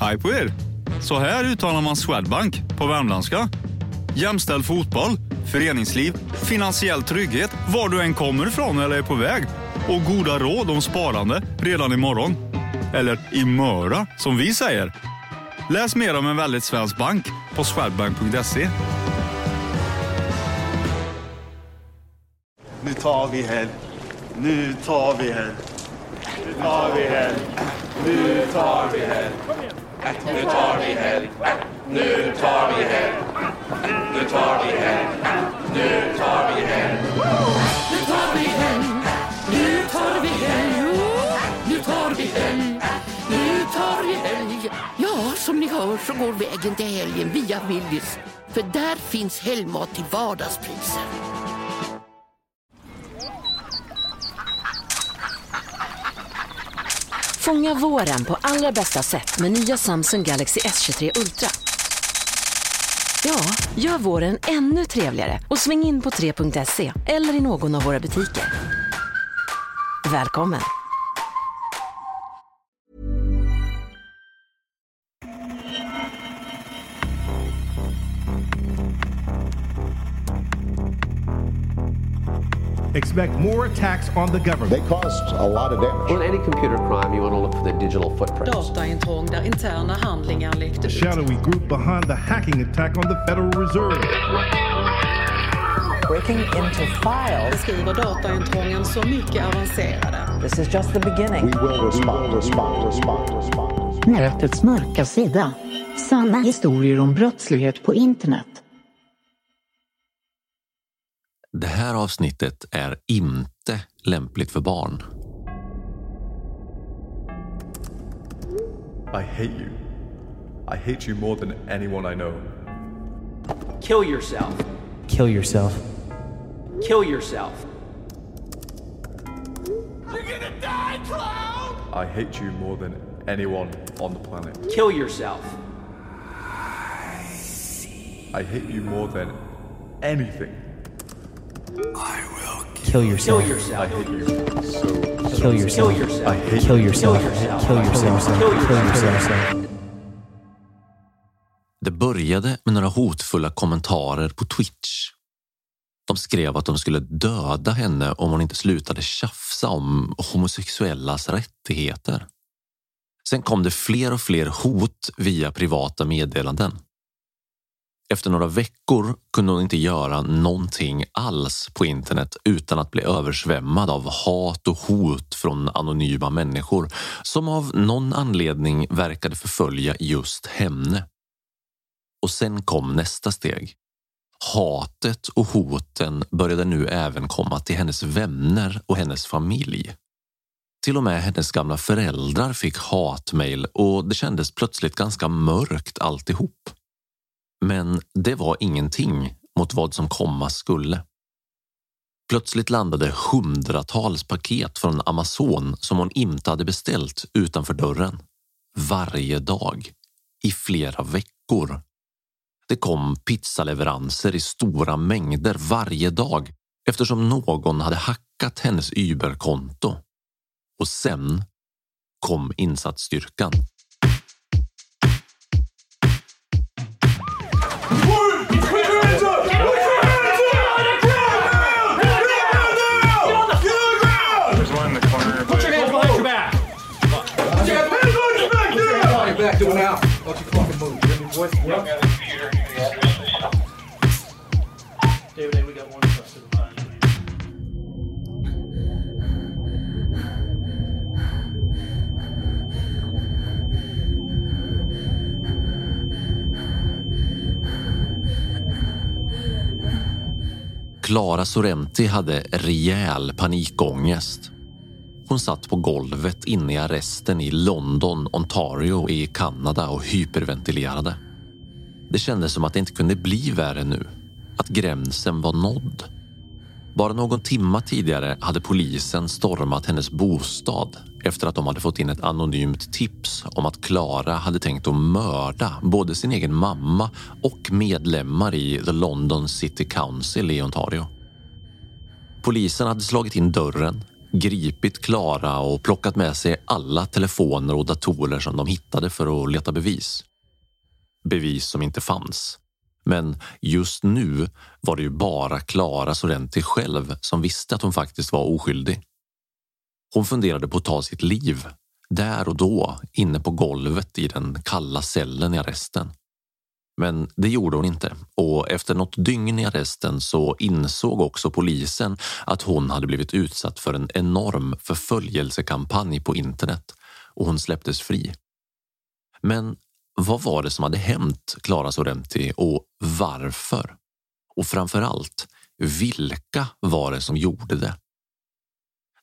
Hej på er! Så här uttalar man Swedbank på värmländska. Jämställd fotboll, föreningsliv, finansiell trygghet, var du än kommer ifrån eller är på väg. Och goda råd om sparande redan imorgon. Eller imöra, som vi säger. Läs mer om en väldigt svensk bank på swedbank.se. Nu tar vi helg. Nu tar vi helg. Nu tar vi helg. Nu tar vi helg. Nu tar vi helg. Nu tar vi helg. Nu tar vi helg. Nu tar vi helg. Nu tar vi helg, nu tar vi helg, nu tar vi helg, nu tar vi helg. Ja, som ni hör så går vägen till helgen via Willys. För där finns helgmat till vardagspriser. Fånga våren på allra bästa sätt med nya Samsung Galaxy S23 Ultra. Ja, gör våren ännu trevligare och sväng in på 3.se eller i någon av våra butiker. Välkommen! Expect more attacks on the government. They caused a lot of damage. In any computer crime, you want to look for the digital footprint. Dataintrång där interna handlingar läckte ut. Shadowy group behind the hacking attack on the Federal Reserve. breaking into files. Beskriver dataintrången så mycket avancerade. This is just the beginning. We will respond, respond, respond, respond. Nätets mörka sida. Sanna historier om brottslighet på internet. Det här avsnittet är inte lämpligt för barn. I hate you. I hate you more than anyone I know. Kill yourself. Kill yourself. Kill yourself. You're gonna die, clown! I hate you more than anyone on the planet. Kill yourself. I hate you more than anything. Kill yourself. Kill yourself. I hate you so. Kill yourself. Kill yourself. I hate Kill you. yourself. Kill yourself. Kill yourself. Kill yourself. Kill yourself. Det började med några hotfulla kommentarer på Twitch. De skrev att de skulle döda henne om hon inte slutade tjafsa om homosexuellas rättigheter. Sen kom det fler och fler hot via privata meddelanden. Efter några veckor kunde hon inte göra någonting alls på internet utan att bli översvämmad av hat och hot från anonyma människor som av någon anledning verkade förfölja just henne. Och sen kom nästa steg. Hatet och hoten började nu även komma till hennes vänner och hennes familj. Till och med hennes gamla föräldrar fick hatmejl och det kändes plötsligt ganska mörkt alltihop. Men det var ingenting mot vad som komma skulle. Plötsligt landade hundratals paket från Amazon som hon inte hade beställt utanför dörren. Varje dag. I flera veckor. Det kom pizzaleveranser i stora mängder varje dag eftersom någon hade hackat hennes Uber-konto. Och sen kom insatsstyrkan. Yep. David, we got one question. Clara Sorrenti hade rejäl panikångest. Hon satt på golvet inne i arresten i London, Ontario i Kanada och hyperventilerade. Det kändes som att det inte kunde bli värre nu. Att gränsen var nådd. Bara någon timma tidigare hade polisen stormat hennes bostad efter att de hade fått in ett anonymt tips om att Clara hade tänkt att mörda både sin egen mamma och medlemmar i The London City Council i Ontario. Polisen hade slagit in dörren, gripit Klara och plockat med sig alla telefoner och datorer som de hittade för att leta bevis. Bevis som inte fanns. Men just nu var det ju bara Klara Sorrenti själv som visste att hon faktiskt var oskyldig. Hon funderade på att ta sitt liv, där och då, inne på golvet i den kalla cellen i arresten. Men det gjorde hon inte och efter något dygn i arresten så insåg också polisen att hon hade blivit utsatt för en enorm förföljelsekampanj på internet och hon släpptes fri. Men vad var det som hade hänt Clara Sorrenti och varför? Och framför allt, vilka var det som gjorde det?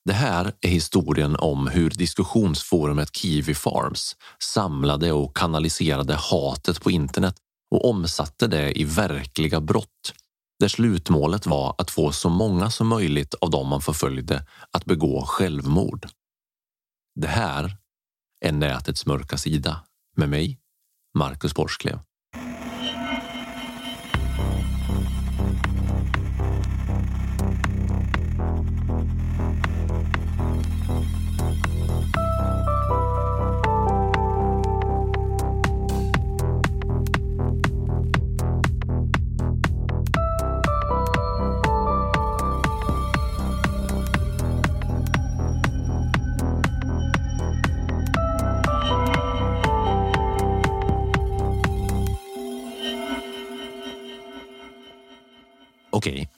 Det här är historien om hur diskussionsforumet Kiwi Farms samlade och kanaliserade hatet på internet och omsatte det i verkliga brott där slutmålet var att få så många som möjligt av dem man förföljde att begå självmord. Det här är nätets mörka sida med mig, Marcus Borsklev.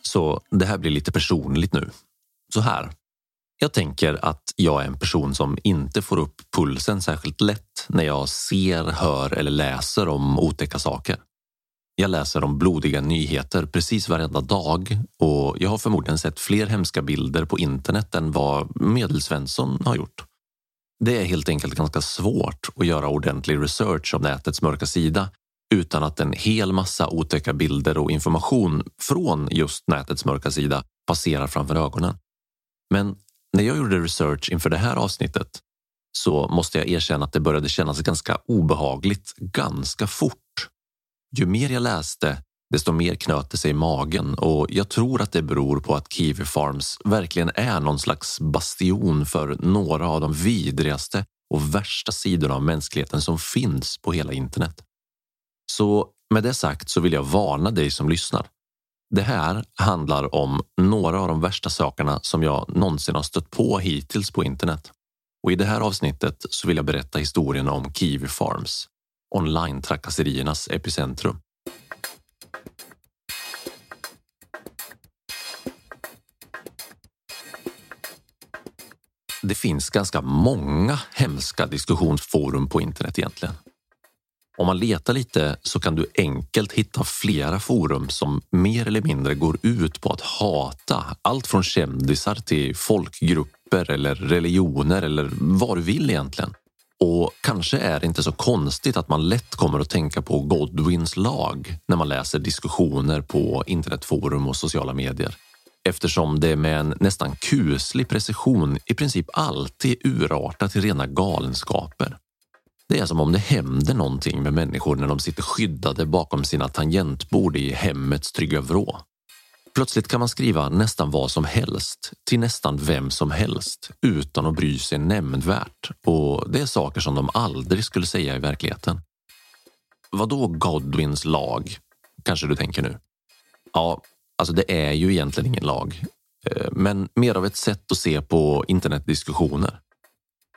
Så det här blir lite personligt nu. Så här. Jag tänker att jag är en person som inte får upp pulsen särskilt lätt när jag ser, hör eller läser om otäcka saker. Jag läser om blodiga nyheter precis varenda dag och jag har förmodligen sett fler hemska bilder på internet än vad Medelsvensson har gjort. Det är helt enkelt ganska svårt att göra ordentlig research om nätets mörka sida utan att en hel massa otäcka bilder och information från just nätets mörka sida passerar framför ögonen. Men när jag gjorde research inför det här avsnittet så måste jag erkänna att det började kännas ganska obehagligt ganska fort. Ju mer jag läste, desto mer knöt det sig i magen och jag tror att det beror på att Kiwi Farms verkligen är någon slags bastion för några av de vidrigaste och värsta sidorna av mänskligheten som finns på hela internet. Så med det sagt så vill jag varna dig som lyssnar. Det här handlar om några av de värsta sakerna som jag någonsin har stött på hittills på internet. Och i det här avsnittet så vill jag berätta historien om Kiwi Farms, online-trakasseriernas epicentrum. Det finns ganska många hemska diskussionsforum på internet egentligen. Om man letar lite så kan du enkelt hitta flera forum som mer eller mindre går ut på att hata allt från kändisar till folkgrupper eller religioner eller vad du vill egentligen. Och kanske är det inte så konstigt att man lätt kommer att tänka på Godwins lag när man läser diskussioner på internetforum och sociala medier. Eftersom det med en nästan kuslig precision i princip alltid urartar till rena galenskaper. Det är som om det händer någonting med människor när de sitter skyddade bakom sina tangentbord i hemmets trygga vrå. Plötsligt kan man skriva nästan vad som helst till nästan vem som helst utan att bry sig nämnvärt och det är saker som de aldrig skulle säga i verkligheten. Vad då Godwins lag? Kanske du tänker nu? Ja, alltså det är ju egentligen ingen lag, eh, men mer av ett sätt att se på internetdiskussioner.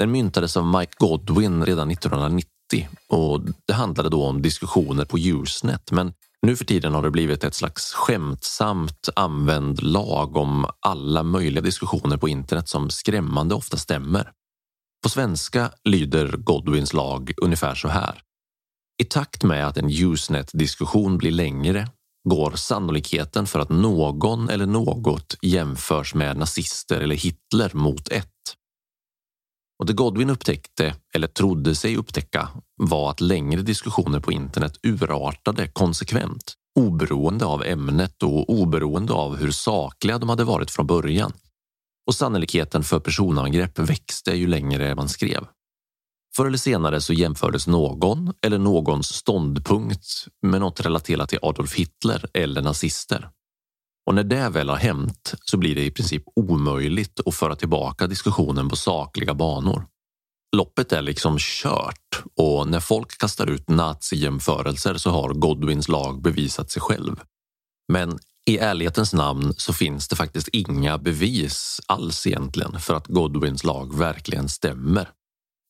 Den myntades av Mike Godwin redan 1990 och det handlade då om diskussioner på Usenet. Men nu för tiden har det blivit ett slags skämtsamt använd lag om alla möjliga diskussioner på internet som skrämmande ofta stämmer. På svenska lyder Godwins lag ungefär så här. I takt med att en Usenet-diskussion blir längre går sannolikheten för att någon eller något jämförs med nazister eller Hitler mot ett. Och det Godwin upptäckte, eller trodde sig upptäcka, var att längre diskussioner på internet urartade konsekvent, oberoende av ämnet och oberoende av hur sakliga de hade varit från början. Och sannolikheten för personangrepp växte ju längre man skrev. Förr eller senare så jämfördes någon eller någons ståndpunkt med något relaterat till Adolf Hitler eller nazister. Och när det väl har hänt så blir det i princip omöjligt att föra tillbaka diskussionen på sakliga banor. Loppet är liksom kört och när folk kastar ut nazijämförelser så har Godwins lag bevisat sig själv. Men i ärlighetens namn så finns det faktiskt inga bevis alls egentligen för att Godwins lag verkligen stämmer.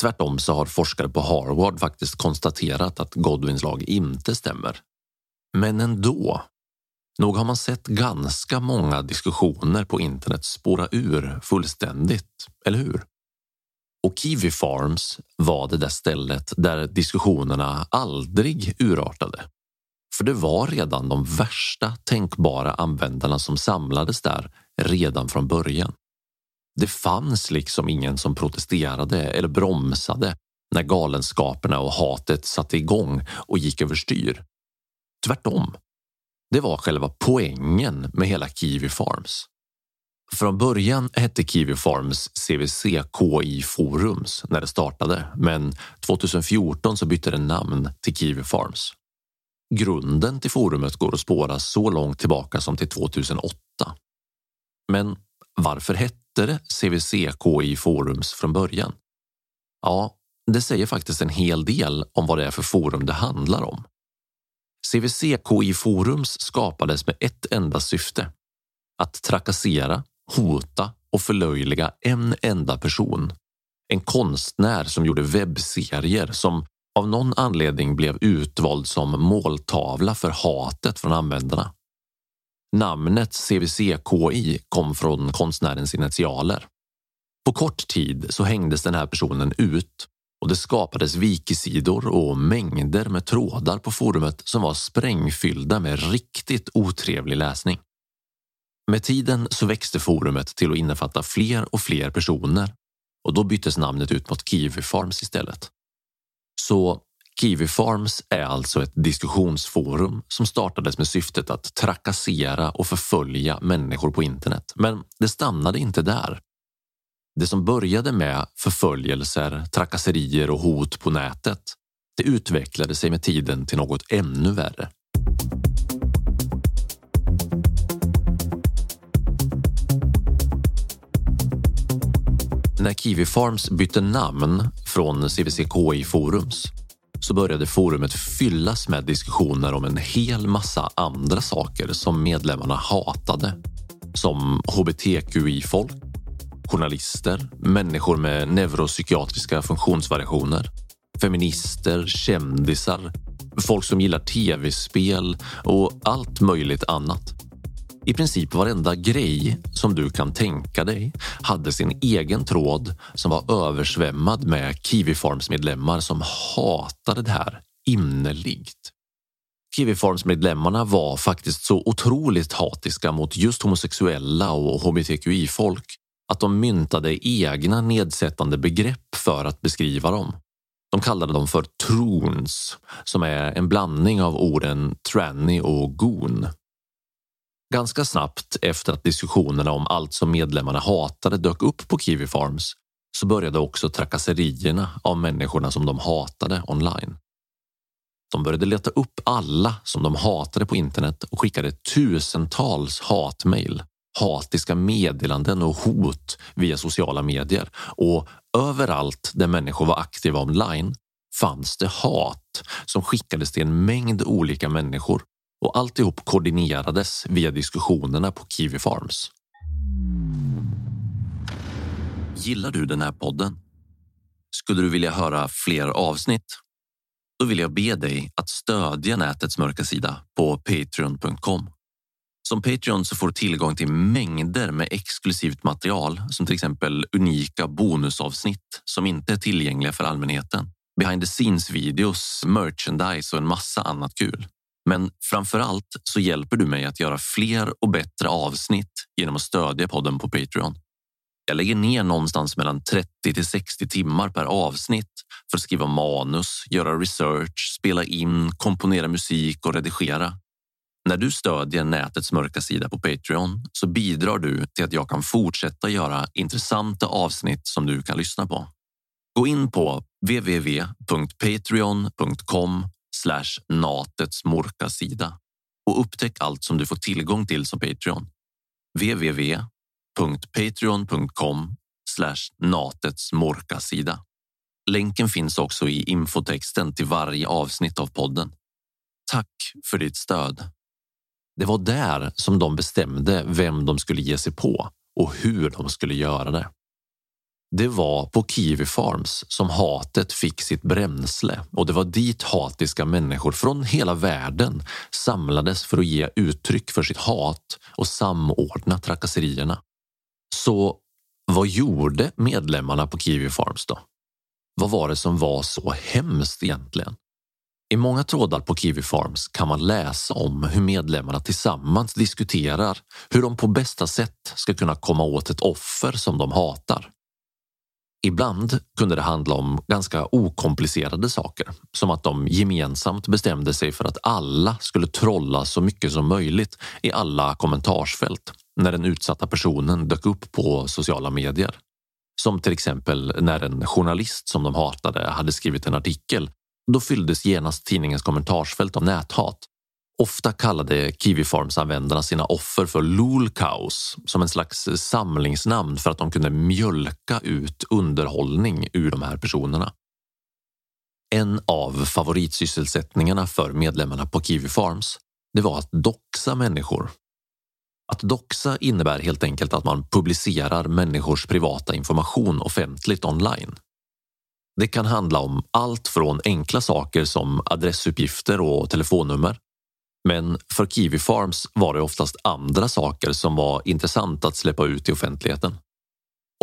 Tvärtom så har forskare på Harvard faktiskt konstaterat att Godwins lag inte stämmer. Men ändå. Nog har man sett ganska många diskussioner på internet spåra ur fullständigt, eller hur? Och Kiwi Farms var det där stället där diskussionerna aldrig urartade. För det var redan de värsta tänkbara användarna som samlades där redan från början. Det fanns liksom ingen som protesterade eller bromsade när galenskaperna och hatet satte igång och gick överstyr. Tvärtom. Det var själva poängen med hela Kiwi Farms. Från början hette Kiwi Farms CVC KI Forums när det startade, men 2014 så bytte det namn till Kiwi Farms. Grunden till forumet går att spåra så långt tillbaka som till 2008. Men varför hette det CVC KI Forums från början? Ja, det säger faktiskt en hel del om vad det är för forum det handlar om. CVC KI Forums skapades med ett enda syfte. Att trakassera, hota och förlöjliga en enda person. En konstnär som gjorde webbserier som av någon anledning blev utvald som måltavla för hatet från användarna. Namnet CVC-KI kom från konstnärens initialer. På kort tid så hängdes den här personen ut och det skapades wikisidor och mängder med trådar på forumet som var sprängfyllda med riktigt otrevlig läsning. Med tiden så växte forumet till att innefatta fler och fler personer och då byttes namnet ut mot Kiwi Farms istället. Så Kiwi Farms är alltså ett diskussionsforum som startades med syftet att trakassera och förfölja människor på internet. Men det stannade inte där. Det som började med förföljelser, trakasserier och hot på nätet, det utvecklade sig med tiden till något ännu värre. När Kiwi Farms bytte namn från CVCKI Forums så började forumet fyllas med diskussioner om en hel massa andra saker som medlemmarna hatade. Som hbtqi-folk, journalister, människor med neuropsykiatriska funktionsvariationer, feminister, kändisar, folk som gillar tv-spel och allt möjligt annat. I princip varenda grej som du kan tänka dig hade sin egen tråd som var översvämmad med Kiwifarms-medlemmar som hatade det här innerligt. Kiwifarms-medlemmarna var faktiskt så otroligt hatiska mot just homosexuella och hbtqi-folk att de myntade egna nedsättande begrepp för att beskriva dem. De kallade dem för troons, som är en blandning av orden tranny och goon. Ganska snabbt efter att diskussionerna om allt som medlemmarna hatade dök upp på Kiwi Farms så började också trakasserierna av människorna som de hatade online. De började leta upp alla som de hatade på internet och skickade tusentals hatmejl, hatiska meddelanden och hot via sociala medier. Och överallt där människor var aktiva online fanns det hat som skickades till en mängd olika människor och alltihop koordinerades via diskussionerna på Kiwi Farms. Gillar du den här podden? Skulle du vilja höra fler avsnitt? Då vill jag be dig att stödja nätets mörka sida på patreon.com. Som Patreon så får du tillgång till mängder med exklusivt material som till exempel unika bonusavsnitt som inte är tillgängliga för allmänheten. Behind the scenes videos, merchandise och en massa annat kul. Men framför allt så hjälper du mig att göra fler och bättre avsnitt genom att stödja podden på Patreon. Jag lägger ner någonstans mellan 30 till 60 timmar per avsnitt för att skriva manus, göra research, spela in, komponera musik och redigera. När du stödjer nätets mörka sida på Patreon så bidrar du till att jag kan fortsätta göra intressanta avsnitt som du kan lyssna på. Gå in på www.patreon.com slash natets mörka sida och upptäck allt som du får tillgång till som Patreon. www.patreon.com natets mörka sida. Länken finns också i infotexten till varje avsnitt av podden. Tack för ditt stöd. Det var där som de bestämde vem de skulle ge sig på och hur de skulle göra det. Det var på Kiwi Farms som hatet fick sitt bränsle och det var dit hatiska människor från hela världen samlades för att ge uttryck för sitt hat och samordna trakasserierna. Så vad gjorde medlemmarna på Kiwi Farms då? Vad var det som var så hemskt egentligen? I många trådar på Kiwi Farms kan man läsa om hur medlemmarna tillsammans diskuterar hur de på bästa sätt ska kunna komma åt ett offer som de hatar. Ibland kunde det handla om ganska okomplicerade saker, som att de gemensamt bestämde sig för att alla skulle trolla så mycket som möjligt i alla kommentarsfält när den utsatta personen dök upp på sociala medier. Som till exempel när en journalist som de hatade hade skrivit en artikel. Då fylldes genast tidningens kommentarsfält av näthat. Ofta kallade Kiwi Farms-användarna sina offer för lolcows som en slags samlingsnamn för att de kunde mjölka ut underhållning ur de här personerna. En av favoritsysselsättningarna för medlemmarna på Kiwi Farms det var att doxa människor att doxa innebär helt enkelt att man publicerar människors privata information offentligt online. Det kan handla om allt från enkla saker som adressuppgifter och telefonnummer. Men för Kiwi Farms var det oftast andra saker som var intressant att släppa ut i offentligheten.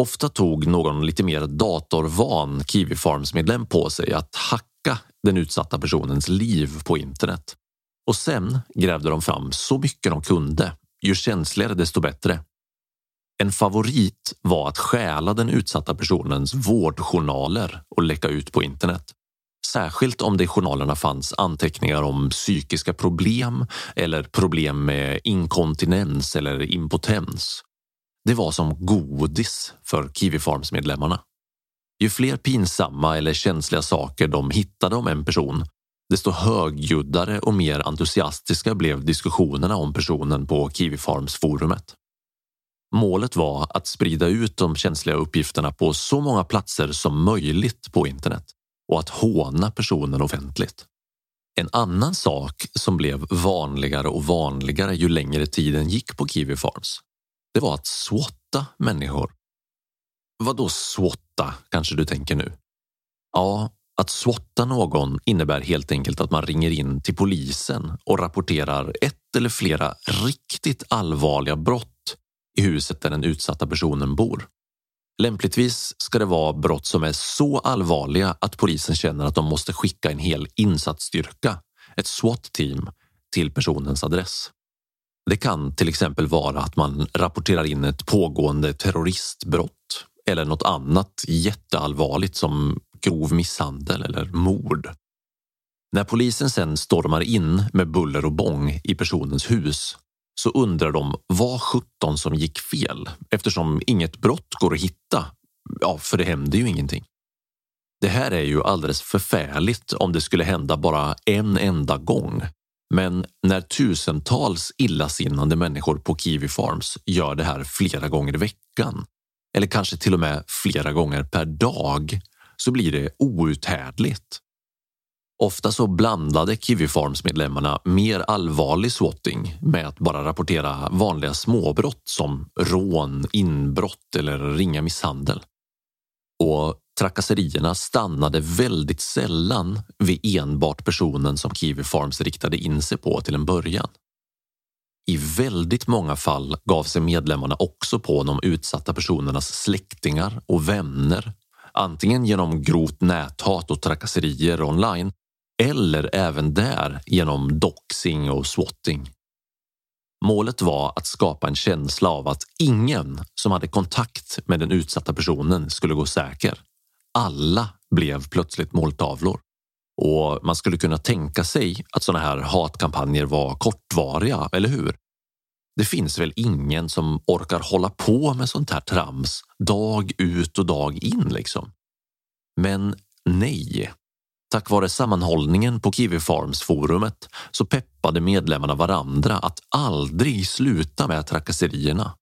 Ofta tog någon lite mer datorvan Kiwi Farms-medlem på sig att hacka den utsatta personens liv på internet. Och sen grävde de fram så mycket de kunde ju känsligare desto bättre. En favorit var att stjäla den utsatta personens vårdjournaler och läcka ut på internet. Särskilt om det i journalerna fanns anteckningar om psykiska problem eller problem med inkontinens eller impotens. Det var som godis för Kiwi Farms medlemmarna. Ju fler pinsamma eller känsliga saker de hittade om en person, desto högljuddare och mer entusiastiska blev diskussionerna om personen på Kiwi Farms-forumet. Målet var att sprida ut de känsliga uppgifterna på så många platser som möjligt på internet och att håna personen offentligt. En annan sak som blev vanligare och vanligare ju längre tiden gick på Kiwi Farms, det var att swatta människor. Vad då swatta, kanske du tänker nu? Ja, att swatta någon innebär helt enkelt att man ringer in till polisen och rapporterar ett eller flera riktigt allvarliga brott i huset där den utsatta personen bor. Lämpligtvis ska det vara brott som är så allvarliga att polisen känner att de måste skicka en hel insatsstyrka, ett SWAT-team, till personens adress. Det kan till exempel vara att man rapporterar in ett pågående terroristbrott eller något annat jätteallvarligt som grov misshandel eller mord. När polisen sen stormar in med buller och bång i personens hus så undrar de vad sjutton som gick fel eftersom inget brott går att hitta. Ja, för det händer ju ingenting. Det här är ju alldeles förfärligt om det skulle hända bara en enda gång. Men när tusentals illasinnande människor på Kiwi Farms gör det här flera gånger i veckan eller kanske till och med flera gånger per dag så blir det outhärdligt. Ofta så blandade Kiwi Farms-medlemmarna mer allvarlig swatting med att bara rapportera vanliga småbrott som rån, inbrott eller ringa misshandel. Och trakasserierna stannade väldigt sällan vid enbart personen som Kiwi Farms riktade in sig på till en början. I väldigt många fall gav sig medlemmarna också på de utsatta personernas släktingar och vänner antingen genom grovt näthat och trakasserier online eller även där genom doxing och swatting. Målet var att skapa en känsla av att ingen som hade kontakt med den utsatta personen skulle gå säker. Alla blev plötsligt måltavlor. Och man skulle kunna tänka sig att sådana här hatkampanjer var kortvariga, eller hur? Det finns väl ingen som orkar hålla på med sånt här trams dag ut och dag in liksom. Men nej, Tack vare sammanhållningen på Kiwi Farms-forumet så peppade medlemmarna varandra att aldrig sluta med trakasserierna.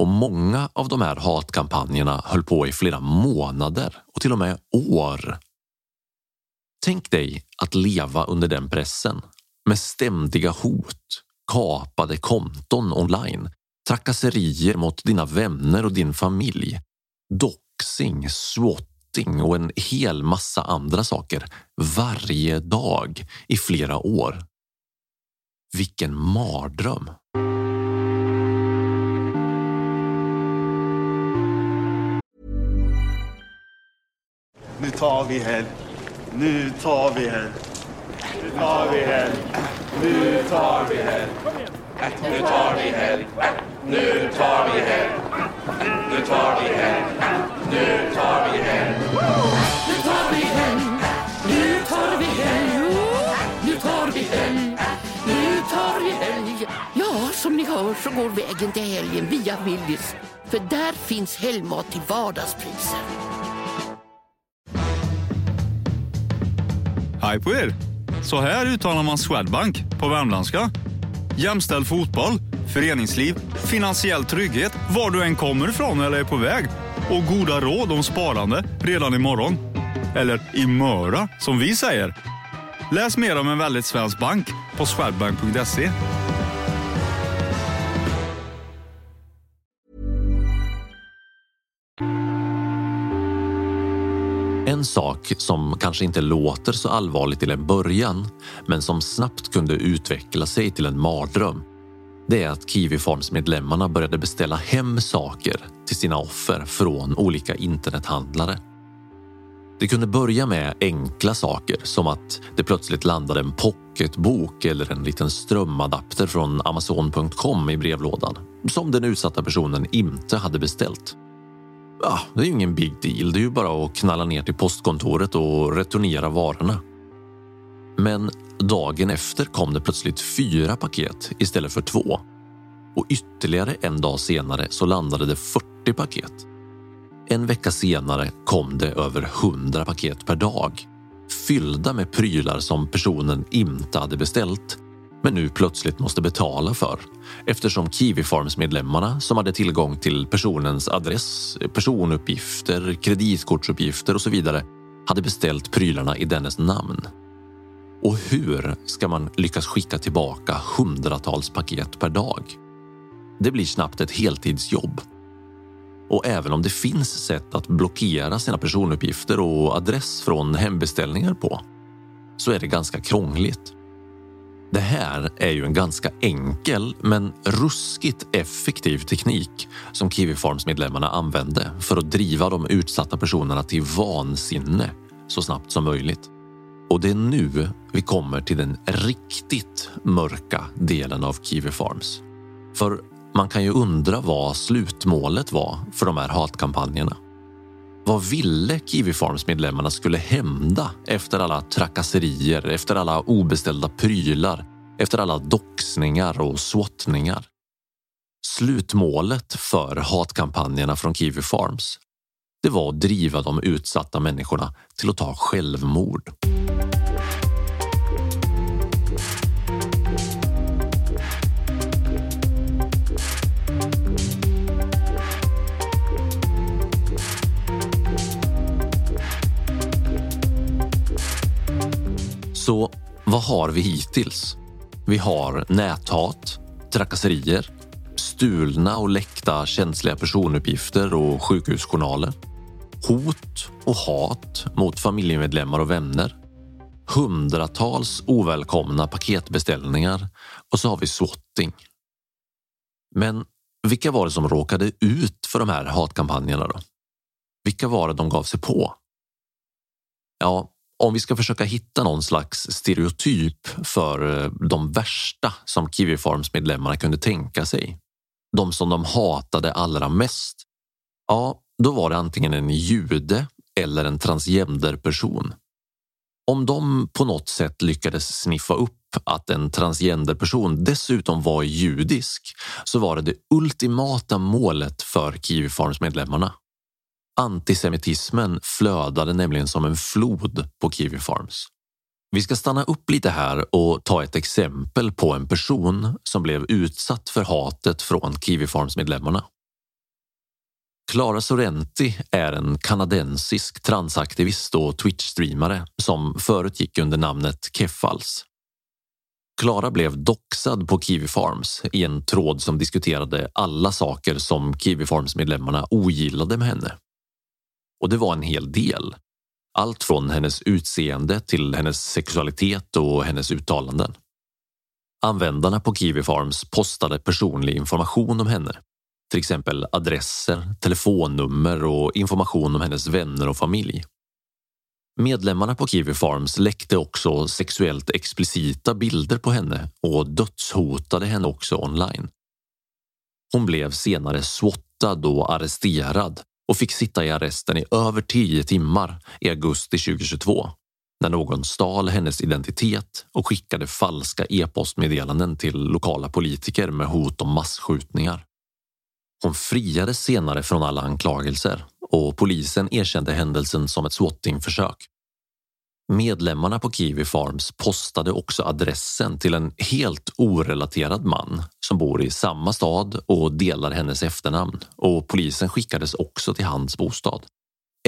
Och många av de här hatkampanjerna höll på i flera månader och till och med år. Tänk dig att leva under den pressen med ständiga hot, kapade konton online, trakasserier mot dina vänner och din familj, doxing, swat swatting och en hel massa andra saker varje dag i flera år. Vilken mardröm! Nu tar vi helg. Nu tar vi helg. Nu tar vi helg. Nu tar vi helg. Nu tar vi helg. Nu tar vi helg. Nu tar vi helg. Nu tar vi helg. Nu tar vi helg. Nu tar vi helg. Nu tar vi helg. Nu tar vi helg. Ja, som ni hör så går vägen till helgen via Willys. För där finns helgmat till vardagspriser. Hej på er! Så här uttalar man Swedbank på värmländska. Jämställd fotboll, föreningsliv, finansiell trygghet, var du än kommer ifrån eller är på väg. Och goda råd om sparande redan imorgon. Eller imöra, som vi säger. Läs mer om en väldigt svensk bank på swedbank.se. En sak som kanske inte låter så allvarligt till en början men som snabbt kunde utveckla sig till en mardröm det är att Kiwi Farms medlemmarna började beställa hem saker till sina offer från olika internethandlare. Det kunde börja med enkla saker som att det plötsligt landade en pocketbok eller en liten strömadapter från Amazon.com i brevlådan som den utsatta personen inte hade beställt. Ja, det är ju ingen big deal. Det är ju bara att knalla ner till postkontoret och returnera varorna. Men dagen efter kom det plötsligt fyra paket istället för två. Och ytterligare en dag senare så landade det 40 paket. En vecka senare kom det över 100 paket per dag. Fyllda med prylar som personen inte hade beställt men nu plötsligt måste betala för eftersom Kiwi Farms medlemmarna som hade tillgång till personens adress, personuppgifter, kreditkortsuppgifter och så vidare hade beställt prylarna i dennes namn. Och hur ska man lyckas skicka tillbaka hundratals paket per dag? Det blir snabbt ett heltidsjobb. Och även om det finns sätt att blockera sina personuppgifter och adress från hembeställningar på så är det ganska krångligt. Det här är ju en ganska enkel men ruskigt effektiv teknik som Kiwi Farms medlemmarna använde för att driva de utsatta personerna till vansinne så snabbt som möjligt. Och det är nu vi kommer till den riktigt mörka delen av Kiwi Farms. För man kan ju undra vad slutmålet var för de här hatkampanjerna. Vad ville Kiwi Farms medlemmarna skulle hända efter alla trakasserier, efter alla obeställda prylar, efter alla doxningar och swattningar? Slutmålet för hatkampanjerna från Kiwi Farms det var att driva de utsatta människorna till att ta självmord. Så vad har vi hittills? Vi har näthat, trakasserier, stulna och läckta känsliga personuppgifter och sjukhusjournaler. Hot och hat mot familjemedlemmar och vänner. Hundratals ovälkomna paketbeställningar och så har vi swatting. Men vilka var det som råkade ut för de här hatkampanjerna då? Vilka var det de gav sig på? Ja, om vi ska försöka hitta någon slags stereotyp för eh, de värsta som Kiwi Farms medlemmarna kunde tänka sig. De som de hatade allra mest. Ja, då var det antingen en jude eller en transgenderperson. Om de på något sätt lyckades sniffa upp att en transgenderperson dessutom var judisk så var det det ultimata målet för Kiwi Farms medlemmarna. Antisemitismen flödade nämligen som en flod på Kiwi Farms. Vi ska stanna upp lite här och ta ett exempel på en person som blev utsatt för hatet från Kiwi Farms-medlemmarna. Clara Sorrenti är en kanadensisk transaktivist och Twitch-streamare som förut gick under namnet Keffals. Klara blev doxad på Kiwi Farms i en tråd som diskuterade alla saker som Kiwi Farms-medlemmarna ogillade med henne. Och det var en hel del. Allt från hennes utseende till hennes sexualitet och hennes uttalanden. Användarna på Kiwi Farms postade personlig information om henne. Till exempel adresser, telefonnummer och information om hennes vänner och familj. Medlemmarna på Kiwi Farms läckte också sexuellt explicita bilder på henne och dödshotade henne också online. Hon blev senare swottad och arresterad och fick sitta i arresten i över tio timmar i augusti 2022 när någon stal hennes identitet och skickade falska e-postmeddelanden till lokala politiker med hot om massskjutningar. Hon friades senare från alla anklagelser och polisen erkände händelsen som ett swattingförsök. Medlemmarna på Kiwi Farms postade också adressen till en helt orelaterad man som bor i samma stad och delar hennes efternamn och polisen skickades också till hans bostad.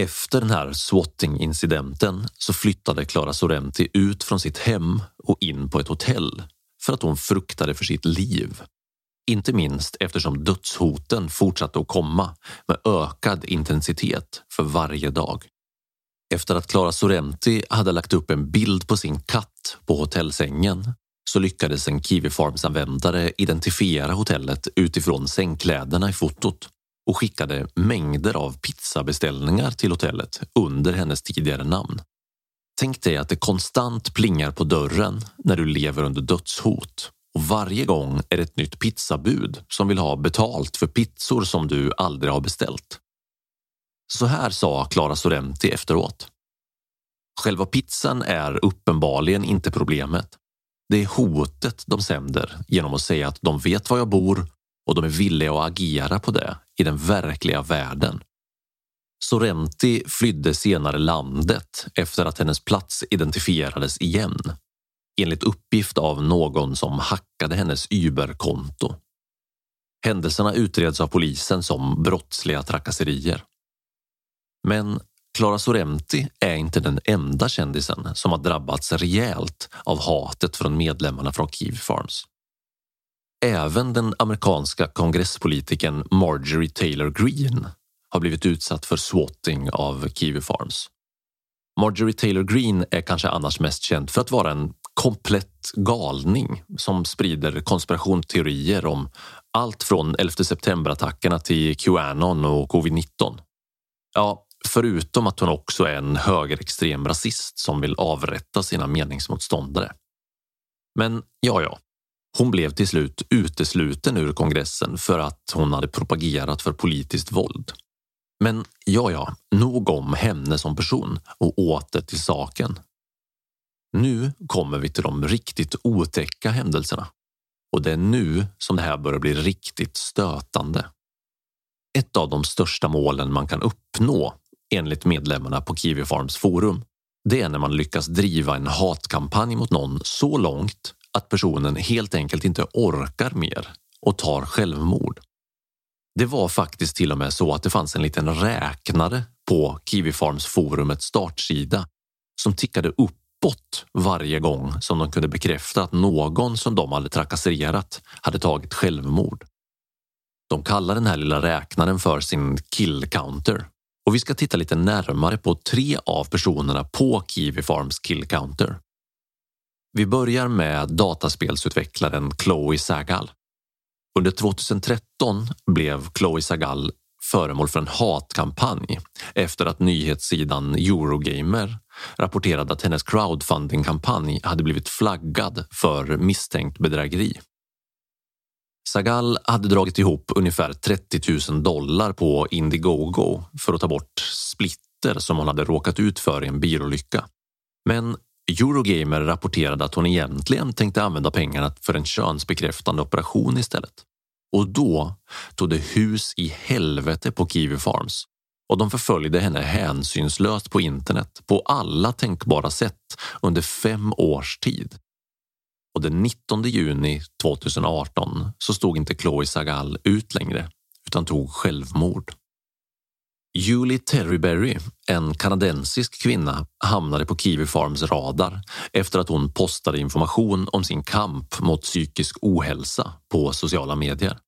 Efter den här swatting-incidenten så flyttade Clara Sorrenti ut från sitt hem och in på ett hotell för att hon fruktade för sitt liv. Inte minst eftersom dödshoten fortsatte att komma med ökad intensitet för varje dag. Efter att Clara Sorrenti hade lagt upp en bild på sin katt på hotellsängen så lyckades en Kiwi Farms-användare identifiera hotellet utifrån sängkläderna i fotot och skickade mängder av pizzabeställningar till hotellet under hennes tidigare namn. Tänk dig att det konstant plingar på dörren när du lever under dödshot och varje gång är det ett nytt pizzabud som vill ha betalt för pizzor som du aldrig har beställt. Så här sa Clara Sorrenti efteråt. Själva pizzan är uppenbarligen inte problemet. Det är hotet de sänder genom att säga att de vet var jag bor och de är villiga att agera på det i den verkliga världen. Sorrenti flydde senare landet efter att hennes plats identifierades igen enligt uppgift av någon som hackade hennes Uber-konto. Händelserna utreds av polisen som brottsliga trakasserier. Men Clara Sorrenti är inte den enda kändisen som har drabbats rejält av hatet från medlemmarna från Kiwi Farms. Även den amerikanska kongresspolitikern Marjorie Taylor Greene har blivit utsatt för swatting av Kiwi Farms. Marjorie Taylor Greene är kanske annars mest känd för att vara en komplett galning som sprider konspirationsteorier om allt från 11 september-attackerna till Qanon och covid-19. Ja, förutom att hon också är en högerextrem rasist som vill avrätta sina meningsmotståndare. Men ja, ja, hon blev till slut utesluten ur kongressen för att hon hade propagerat för politiskt våld. Men ja, ja, nog om henne som person och åter till saken. Nu kommer vi till de riktigt otäcka händelserna och det är nu som det här börjar bli riktigt stötande. Ett av de största målen man kan uppnå enligt medlemmarna på Kiwi Farms forum, det är när man lyckas driva en hatkampanj mot någon så långt att personen helt enkelt inte orkar mer och tar självmord. Det var faktiskt till och med så att det fanns en liten räknare på Kiwi Farms forumets startsida som tickade uppåt varje gång som de kunde bekräfta att någon som de hade trakasserat hade tagit självmord. De kallar den här lilla räknaren för sin kill counter och vi ska titta lite närmare på tre av personerna på Kiwi Farms kill counter. Vi börjar med dataspelsutvecklaren Chloe Sagal. Under 2013 blev Chloe Sagal föremål för en hatkampanj efter att nyhetssidan Eurogamer rapporterade att hennes crowdfundingkampanj hade blivit flaggad för misstänkt bedrägeri. Sagal hade dragit ihop ungefär 30 000 dollar på Indiegogo för att ta bort splitter som hon hade råkat ut för i en bilolycka. Men Eurogamer rapporterade att hon egentligen tänkte använda pengarna för en könsbekräftande operation istället. Och då tog det hus i helvete på Kiwi Farms och de förföljde henne hänsynslöst på internet på alla tänkbara sätt under fem års tid. Och den 19 juni 2018 så stod inte Chloe Sagal ut längre utan tog självmord. Julie Terryberry, en kanadensisk kvinna, hamnade på Kiwi Farms radar efter att hon postade information om sin kamp mot psykisk ohälsa på sociala medier.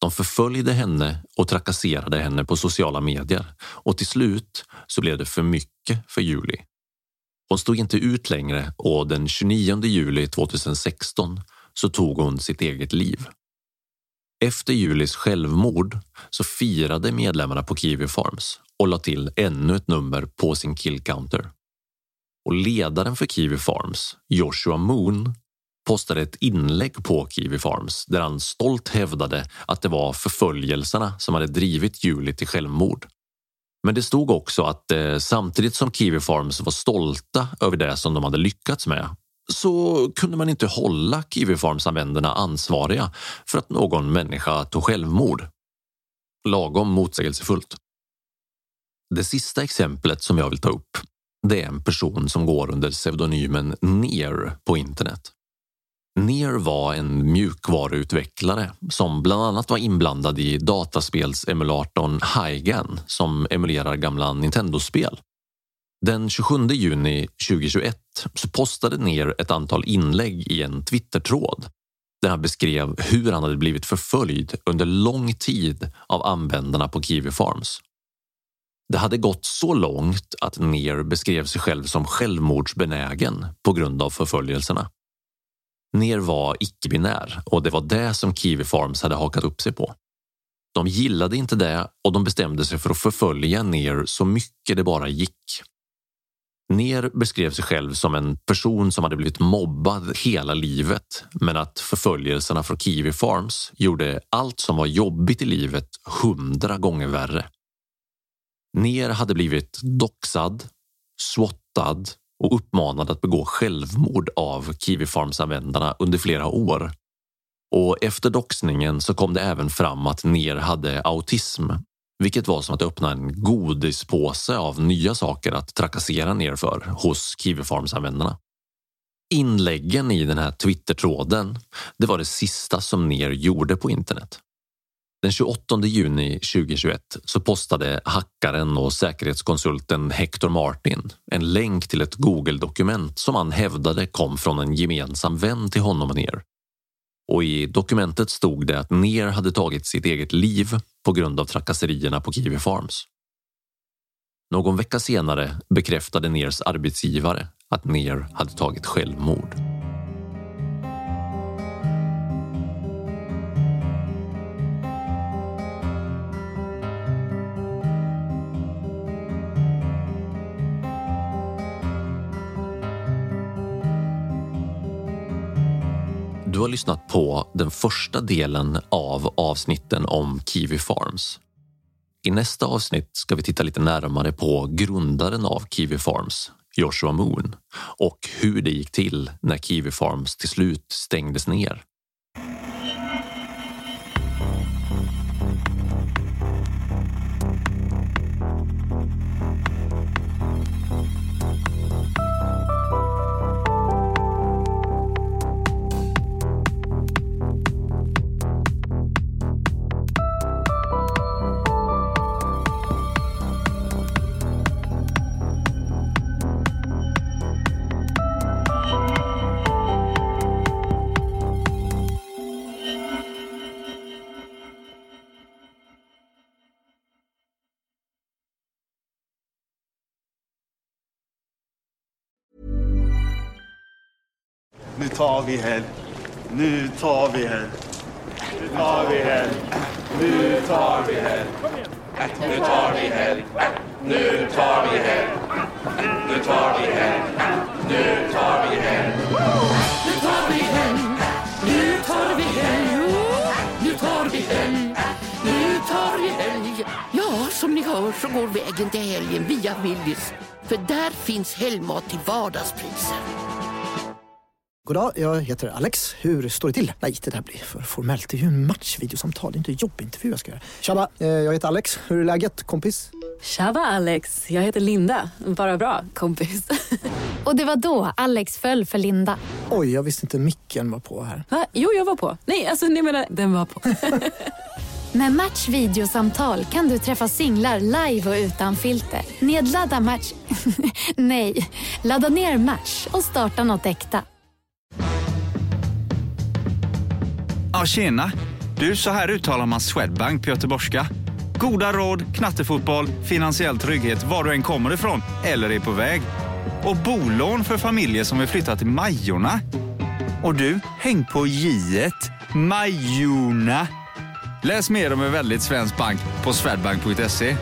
De förföljde henne och trakasserade henne på sociala medier och till slut så blev det för mycket för Julie. Hon stod inte ut längre och den 29 juli 2016 så tog hon sitt eget liv. Efter Julis självmord så firade medlemmarna på Kiwi Farms och la till ännu ett nummer på sin kill counter. Och ledaren för Kiwi Farms, Joshua Moon, postade ett inlägg på Kiwi Farms där han stolt hävdade att det var förföljelserna som hade drivit Julie till självmord. Men det stod också att eh, samtidigt som Kiwi Farms var stolta över det som de hade lyckats med så kunde man inte hålla Kiwi Farms-användarna ansvariga för att någon människa tog självmord. Lagom motsägelsefullt. Det sista exemplet som jag vill ta upp det är en person som går under pseudonymen Near på internet. Near var en mjukvaruutvecklare som bland annat var inblandad i dataspelsemulatorn Hygan som emulerar gamla Nintendo-spel. Den 27 juni 2021 så postade ner ett antal inlägg i en Twitter-tråd där han beskrev hur han hade blivit förföljd under lång tid av användarna på Kiwi Farms. Det hade gått så långt att Ner beskrev sig själv som självmordsbenägen på grund av förföljelserna. Ner var icke-binär och det var det som Kiwi Farms hade hakat upp sig på. De gillade inte det och de bestämde sig för att förfölja Ner så mycket det bara gick. Ner beskrev sig själv som en person som hade blivit mobbad hela livet men att förföljelserna från Kiwi Farms gjorde allt som var jobbigt i livet hundra gånger värre. Ner hade blivit doxad, swottad och uppmanad att begå självmord av Kiwi Farms-användarna under flera år. Och efter doxningen så kom det även fram att Ner hade autism vilket var som att öppna en godispåse av nya saker att trakassera ner för hos Kiwi Farms-användarna. Inläggen i den här Twitter-tråden, det var det sista som Ner gjorde på internet. Den 28 juni 2021 så postade hackaren och säkerhetskonsulten Hector Martin en länk till ett Google-dokument som han hävdade kom från en gemensam vän till honom och Ner. Och i dokumentet stod det att Ner hade tagit sitt eget liv på grund av trakasserierna på Kiwi Farms. Någon vecka senare bekräftade Ners arbetsgivare att Ner hade tagit självmord. Har lyssnat på den första delen av avsnitten om Kiwi Farms. I nästa avsnitt ska vi titta lite närmare på grundaren av Kiwi Farms, Joshua Moon och hur det gick till när Kiwi Farms till slut stängdes ner. Tar vi helg. Nu tar vi helg. Ja, som ni hör så går vägen till helgen via Willys. För där finns helgmat till vardagspriser. Goddag, jag heter Alex. Hur står det till? Nej, det där blir för formellt. Det är ju en matchvideosamtal, det är inte en jobbintervju jag ska göra. Tjaba, eh, jag heter Alex. Hur är läget, kompis? Tjaba Alex, jag heter Linda. Bara bra, kompis. Och det var då Alex föll för Linda. Oj, jag visste inte micken var på här. Va? Jo, jag var på. Nej, alltså nej menar, den var på. Med Match videosamtal kan du träffa singlar live och utan filter. Nedladda Match... nej, ladda ner Match och starta något äkta. Ja, tjena. Du, så här uttalar man Swedbank på göteborgska. Goda råd, knattefotboll, finansiell trygghet var du än kommer ifrån eller är på väg. Och bolån för familjer som vill flytta till Majorna. Och du, häng på j Majorna. Läs mer om en väldigt svensk bank på swedbank.se.